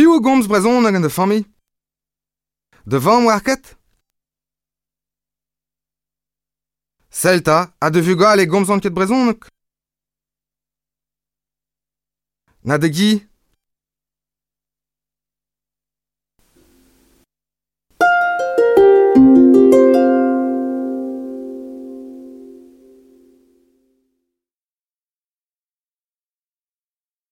Piv gomz brezon hag an da fami De vamm war ket? Selta a de vugal e gomz an ket brezonnek Na de gi